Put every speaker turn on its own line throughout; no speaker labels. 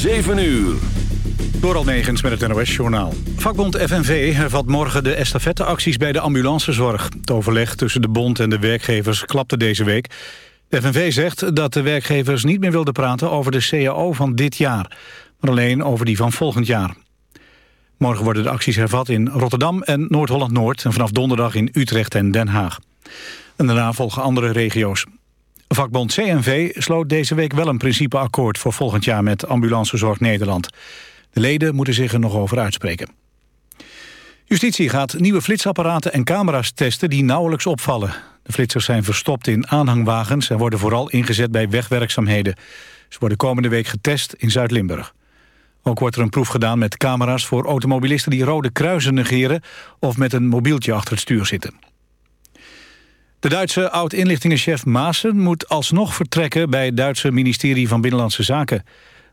7 uur.
Door Almegens met het NOS-journaal. Vakbond FNV hervat morgen de estafetteacties bij de ambulancezorg. Het overleg tussen de bond en de werkgevers klapte deze week. FNV zegt dat de werkgevers niet meer wilden praten over de CAO van dit jaar... maar alleen over die van volgend jaar. Morgen worden de acties hervat in Rotterdam en Noord-Holland-Noord... en vanaf donderdag in Utrecht en Den Haag. En daarna volgen andere regio's. Vakbond CNV sloot deze week wel een principeakkoord... voor volgend jaar met Ambulancezorg Nederland. De leden moeten zich er nog over uitspreken. Justitie gaat nieuwe flitsapparaten en camera's testen die nauwelijks opvallen. De flitsers zijn verstopt in aanhangwagens... en worden vooral ingezet bij wegwerkzaamheden. Ze worden komende week getest in Zuid-Limburg. Ook wordt er een proef gedaan met camera's voor automobilisten... die rode kruisen negeren of met een mobieltje achter het stuur zitten. De Duitse oud-inlichtingenchef Maassen moet alsnog vertrekken... bij het Duitse ministerie van Binnenlandse Zaken.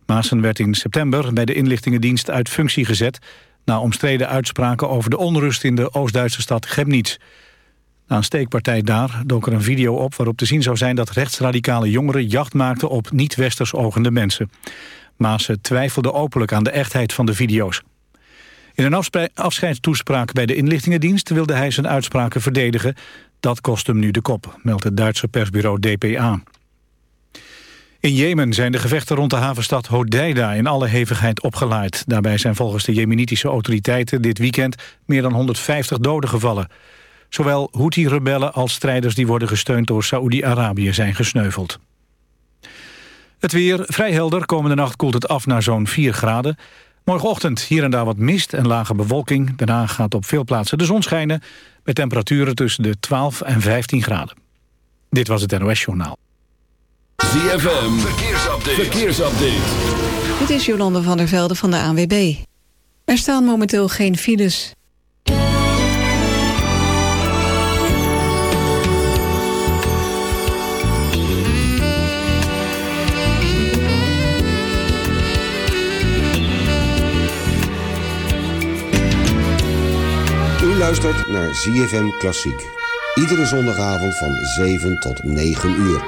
Maassen werd in september bij de inlichtingendienst uit functie gezet... na omstreden uitspraken over de onrust in de Oost-Duitse stad Chemnitz. Na een steekpartij daar dook er een video op waarop te zien zou zijn... dat rechtsradicale jongeren jacht maakten op niet-westers ogende mensen. Maassen twijfelde openlijk aan de echtheid van de video's. In een afscheidstoespraak bij de inlichtingendienst wilde hij zijn uitspraken verdedigen. Dat kost hem nu de kop, meldt het Duitse persbureau DPA. In Jemen zijn de gevechten rond de havenstad Hodeida in alle hevigheid opgelaaid. Daarbij zijn volgens de jemenitische autoriteiten dit weekend meer dan 150 doden gevallen. Zowel Houthi-rebellen als strijders die worden gesteund door Saoedi-Arabië zijn gesneuveld. Het weer vrij helder. Komende nacht koelt het af naar zo'n 4 graden. Morgenochtend hier en daar wat mist en lage bewolking. Daarna gaat op veel plaatsen de zon schijnen... met temperaturen tussen de 12 en 15 graden. Dit was het NOS Journaal.
ZFM, verkeersupdate. verkeersupdate.
Dit is Jolande van der Velde van de ANWB. Er staan momenteel geen files.
Luistert naar ZFM Klassiek. Iedere zondagavond van 7 tot 9 uur.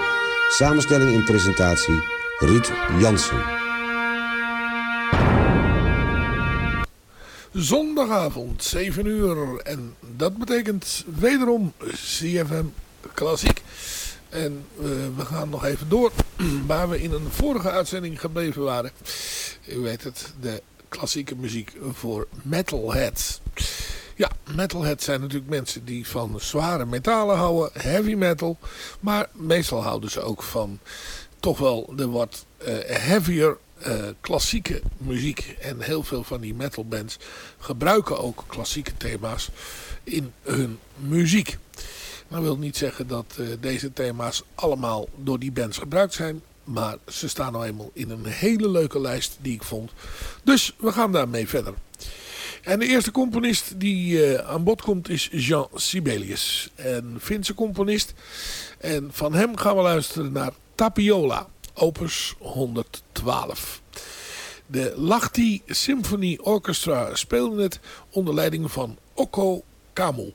Samenstelling en presentatie Ruud Jansen.
Zondagavond, 7 uur. En dat betekent wederom CFM Klassiek. En uh, we gaan nog even door waar we in een vorige uitzending gebleven waren. U weet het, de klassieke muziek voor metalheads. Ja, metalheads zijn natuurlijk mensen die van zware metalen houden, heavy metal. Maar meestal houden ze ook van toch wel de wat uh, heavier uh, klassieke muziek. En heel veel van die metalbands gebruiken ook klassieke thema's in hun muziek. Dat wil niet zeggen dat uh, deze thema's allemaal door die bands gebruikt zijn. Maar ze staan nou eenmaal in een hele leuke lijst die ik vond. Dus we gaan daarmee verder. En de eerste componist die eh, aan bod komt is Jean Sibelius. Een Finse componist. En van hem gaan we luisteren naar Tapiola, opus 112. De Lahti Symphony Orchestra speelde het onder leiding van Okko Kamel.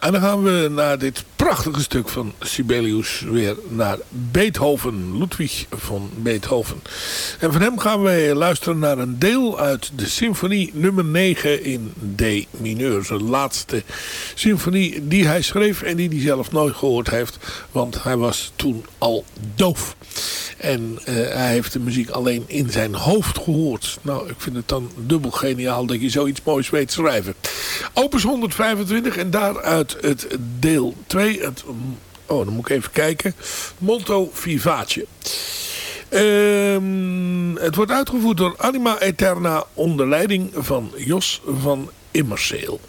En dan gaan we naar dit prachtige stuk van Sibelius weer naar Beethoven, Ludwig van Beethoven. En van hem gaan wij luisteren naar een deel uit de symfonie nummer 9 in D mineur. Zijn laatste symfonie die hij schreef en die hij zelf nooit gehoord heeft, want hij was toen al doof. En uh, hij heeft de muziek alleen in zijn hoofd gehoord. Nou, ik vind het dan dubbel geniaal dat je zoiets moois weet schrijven. Opus 125 en daaruit het deel 2. Het, oh, dan moet ik even kijken. Molto Vivace. Uh, het wordt uitgevoerd door Anima Eterna onder leiding van Jos van Immerseel.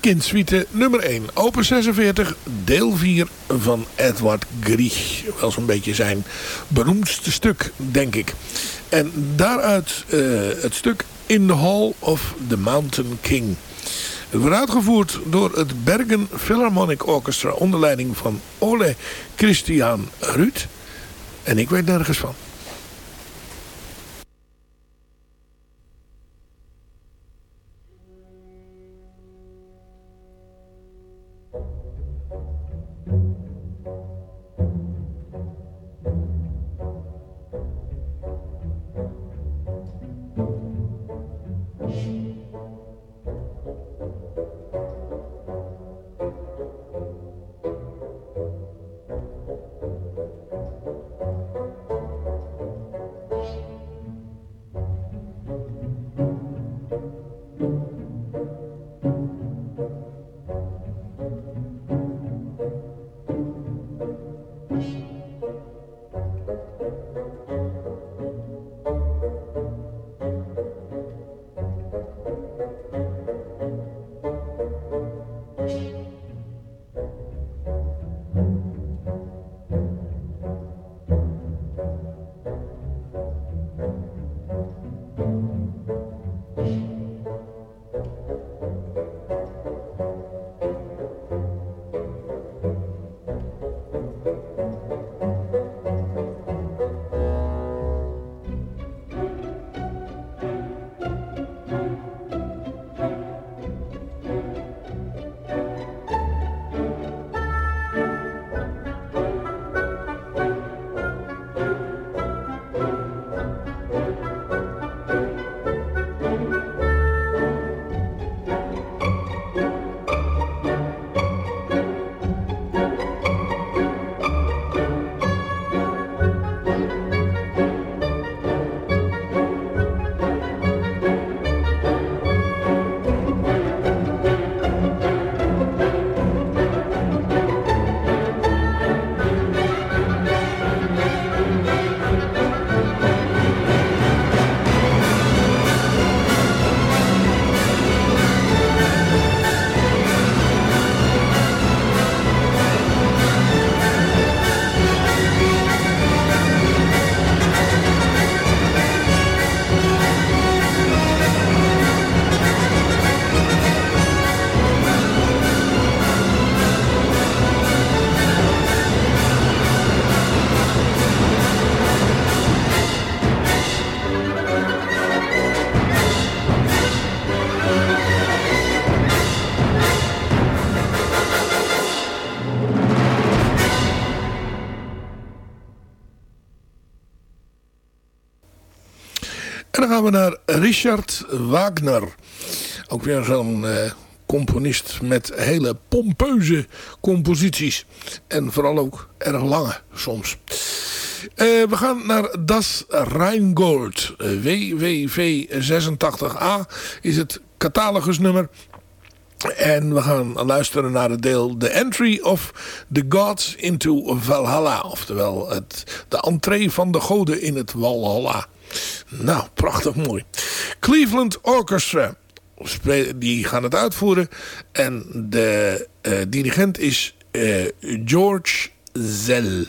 Perkins suite nummer 1. Open 46, deel 4 van Edward Grieg. Wel zo'n beetje zijn beroemdste stuk, denk ik. En daaruit uh, het stuk In the Hall of the Mountain King. Het wordt uitgevoerd door het Bergen Philharmonic Orchestra onder leiding van Ole Christian Ruud. En ik weet nergens van. Richard Wagner. Ook weer zo'n uh, componist met hele pompeuze composities. En vooral ook erg lange soms. Uh, we gaan naar Das Rheingold. WWV 86A is het catalogusnummer. En we gaan luisteren naar het deel The Entry of the Gods into Valhalla. Oftewel het, de entree van de goden in het Valhalla. Nou, prachtig mooi. Cleveland Orchestra. Die gaan het uitvoeren. En de uh, dirigent is uh, George Zell.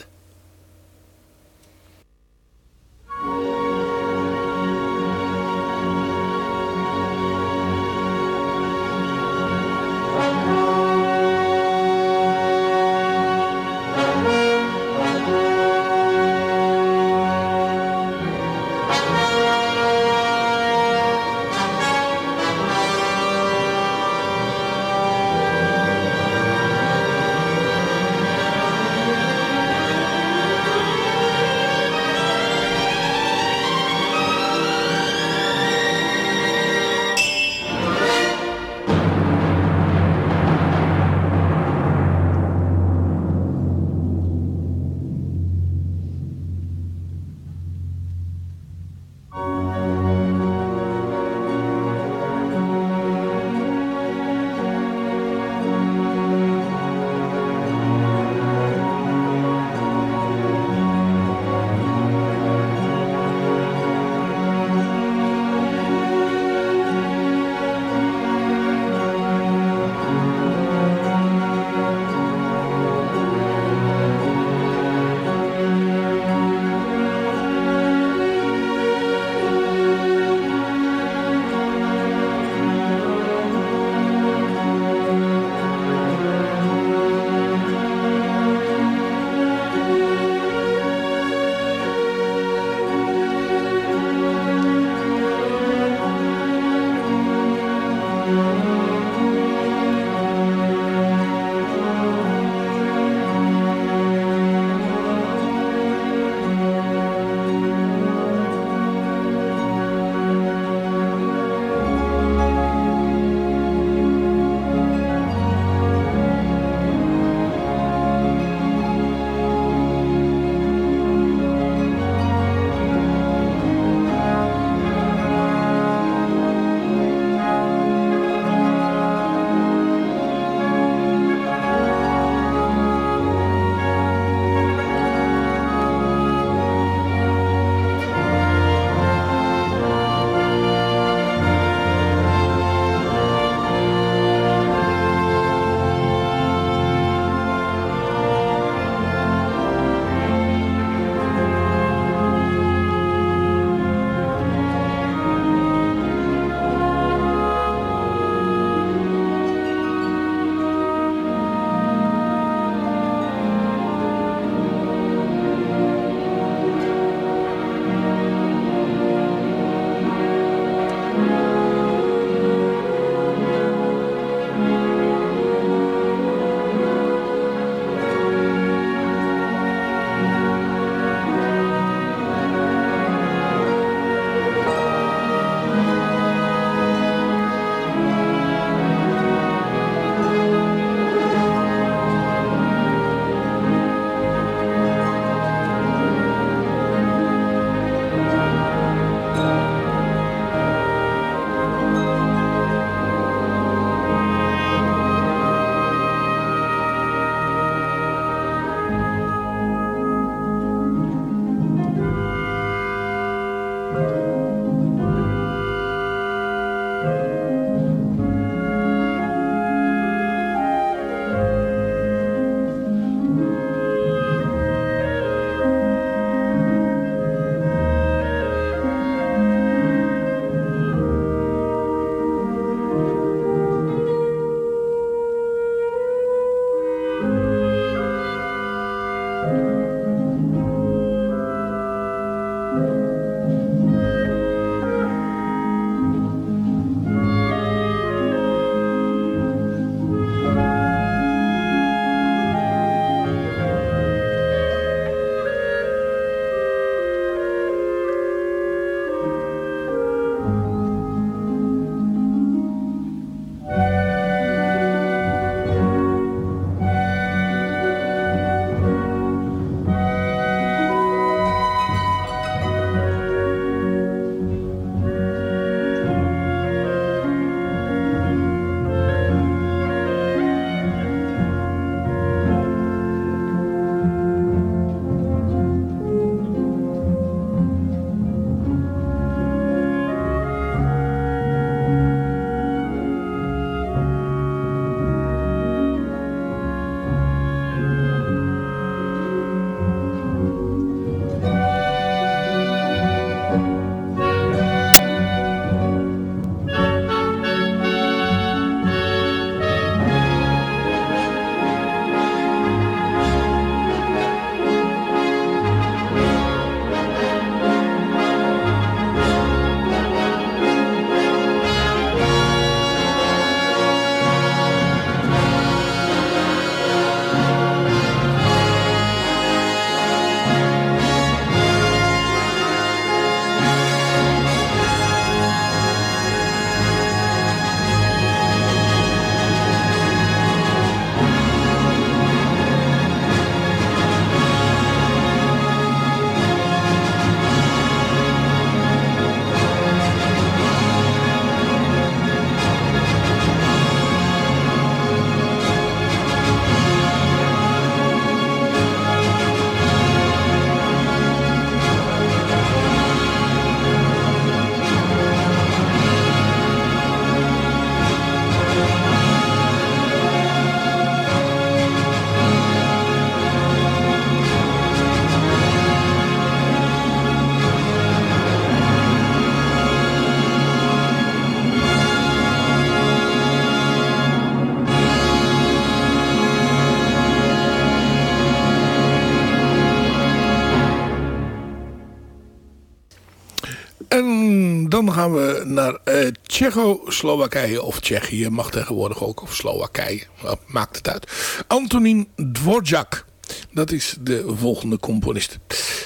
Gaan we naar uh, Tsjechoslowakije of Tsjechië, mag tegenwoordig ook, of Slowakije, maakt het uit. Antonin Dvorak, dat is de volgende componist.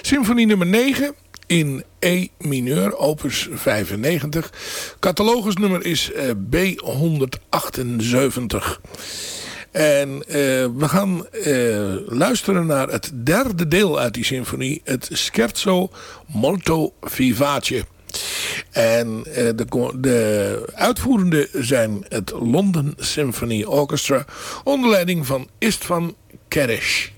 Symfonie nummer 9 in E mineur, opus 95. Catalogusnummer is uh, B178. En uh, we gaan luisteren naar het derde deel uit die symfonie. Het Scherzo Molto Vivace. En uh, de, de uitvoerende zijn het London Symphony Orchestra. Onder leiding van Istvan Keresh.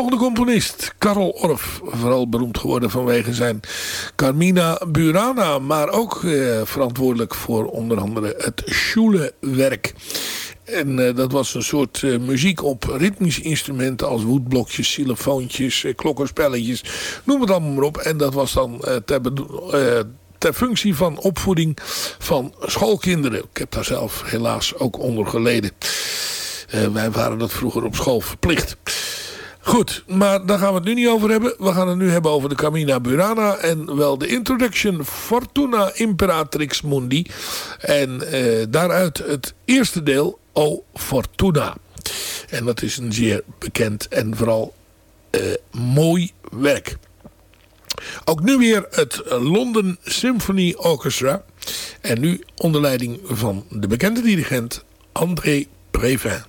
Volgende componist, Karl Orff, vooral beroemd geworden vanwege zijn Carmina Burana, maar ook eh, verantwoordelijk voor onder andere het Schule-werk. En uh, dat was een soort uh, muziek op ritmische instrumenten als woedblokjes, xylofoontjes, uh, klokkenspelletjes, noem het allemaal maar op. En dat was dan ter, ter functie van opvoeding van schoolkinderen. Ik heb daar zelf helaas ook onder geleden. wij waren dat vroeger op school verplicht. Goed, maar daar gaan we het nu niet over hebben. We gaan het nu hebben over de Camina Burana. En wel de Introduction Fortuna Imperatrix Mundi. En uh, daaruit het eerste deel, O Fortuna. En dat is een zeer bekend en vooral uh, mooi werk. Ook nu weer het London Symphony Orchestra. En nu onder leiding van de bekende dirigent André Prévin.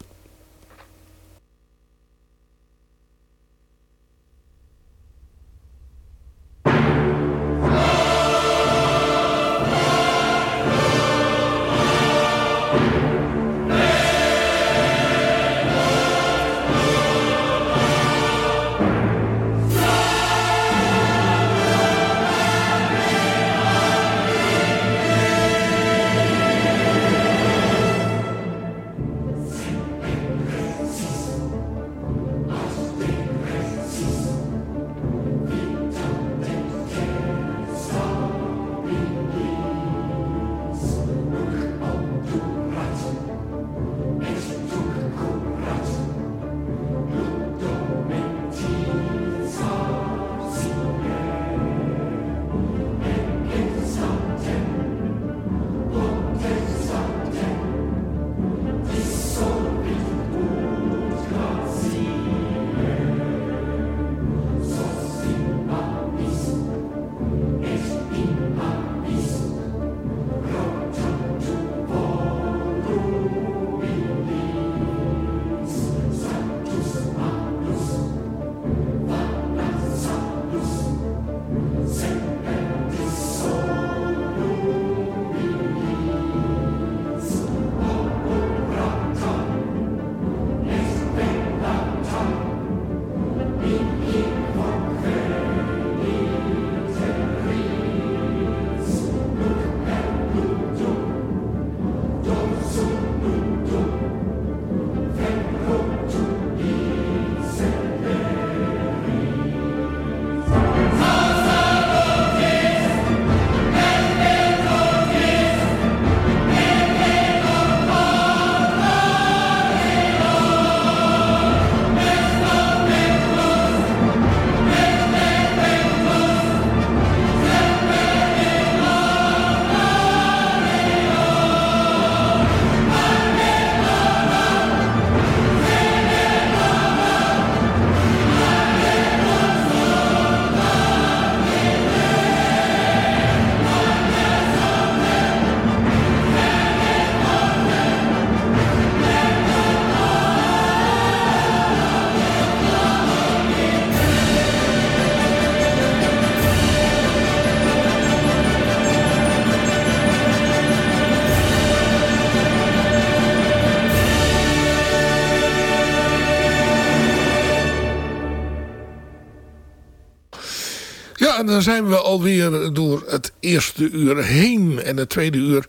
Dan zijn we alweer door het eerste uur heen. En het tweede uur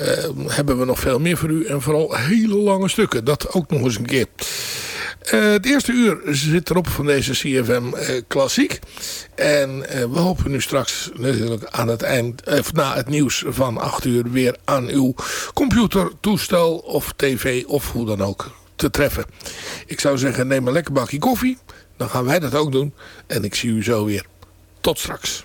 uh, hebben we nog veel meer voor u. En vooral hele lange stukken. Dat ook nog eens een keer. Uh, het eerste uur zit erop van deze CFM eh, Klassiek. En we hopen nu straks natuurlijk aan het eind, of na het nieuws van 8 uur weer aan uw computer, toestel of tv of hoe dan ook te treffen. Ik zou zeggen neem een lekker bakje koffie. Dan gaan wij dat ook doen. En ik zie u zo weer. Tot straks.